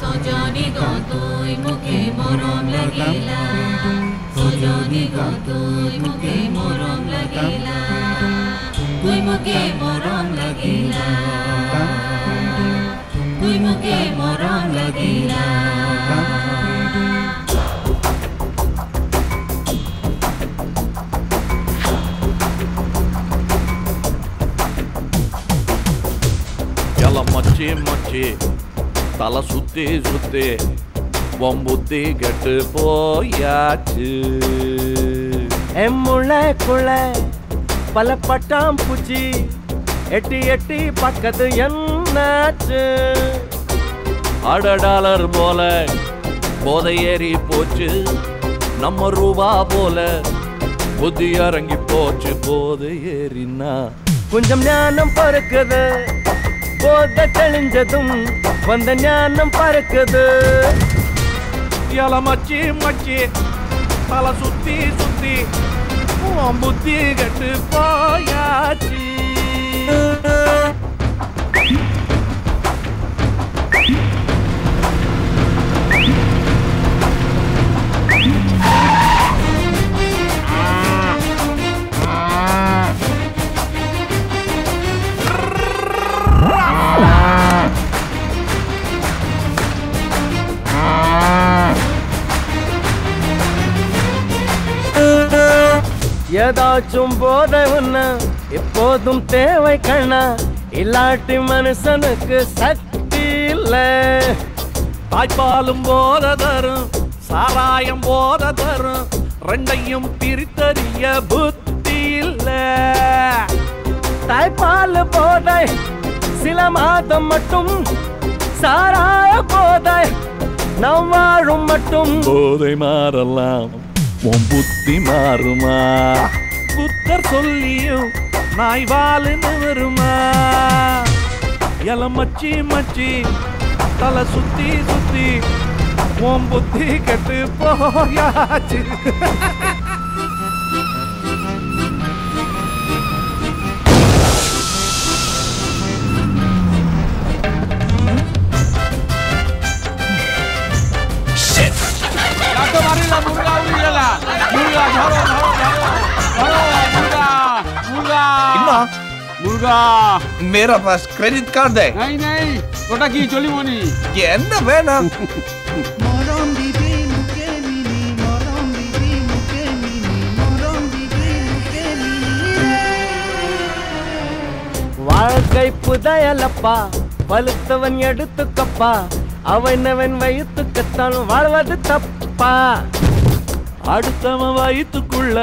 সজনিগা তুই মুখে মরম লাগিলা। সজনিগা তুই মুখে মরম লাগিলা। তুই মুখে মরম লাগিলা। তুই মুখে মরম লাগিলা। Ela mote, mote, தலை சுத்தி சுத்தி பொம்புத்தி கெட்டு போயாச்சு. எம்முளைக்குள்ள பல பட்டாம் பூச்சி எட்டி எட்டி பக்கத்து என்னாச்சு? அட டாலர் போல போதை ஏறி போச்சு நம்ம ரூபா போல புத்தி இறங்கி போச்சு போதை ஏறினா. கொஞ்சம் ஞானம் பறக்குது போத தெளிஞ்சதும் வந்த ஞானம் பறக்குது. எல மச்சி மச்சி தலை சுத்தி சுத்தி புத்தி கட்டு போயாச்சு. ஏதாச்சும் போத உன்ன எப்போதும் தேவை கண்ணா. இல்லாட்டி மனுஷனுக்கு சக்தி இல்லை. தாய்ப்பாலும் போத தரும் சாராயம் போத தரும். ரெண்டையும் பிரித்தறிய புத்தி இல்ல. தாய்ப்பால் போதை சில மாதம் மட்டும் சாராய போதை. நம் வாழும் மட்டும் போதை மாறலாம். உன் புத்தி மாறுமா? புத்தர் சொல்லியும் நாய் வாழுன்னு வருமா? எல மச்சி மச்சி தலை சுத்தி சுத்தி உன் புத்தி கெட்டு போயாச்சு. মুরগা मेरा पास क्रेडिट कार्ड है নাই নাই ওটা কি চলিমনি ये என்ன வேணாம் মরম দিবি মুখে মিনি মরম দিবি মুখে মিনি মরম দিবি মুখে মিনি வாழ்க்கை புதையலப்பா பழுத்தவன் எடுத்துக்கப்பா அவனவன் வயிற்றுக்கத்தான் வாழ்வது தப்பா அடுத்தவன் வயிற்றுக்குள்ள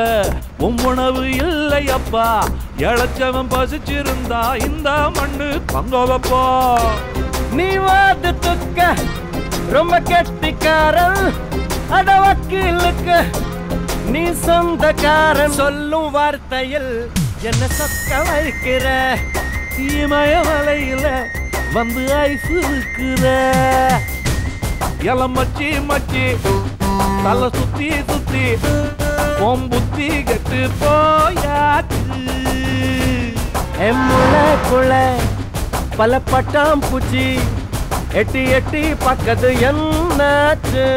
உன் உணவு இல்லையப்பா இழைச்சவன் பசிச்சிருந்தா இந்த மண்ணு தங்க வைப்பா நீ வாதத்துக்க ரொம்ப கெட்டிக்காரன் அட வக்கீலுக்கு நீ சொந்தக்காரன். சொல்லும் வார்த்தையில் என்ன சொக்க வைக்கிற இமயமலையில வந்து ஐஸ் இருக்கிற. இளம் மச்சி மச்சி தலை சுத்தி சுத்தி உன் புத்தி கெட்டு போயாச்சு. எம்முளைக்குள்ள பல பட்டாம் பூச்சி எட்டி எட்டி பக்கத்து என்னாச்சு?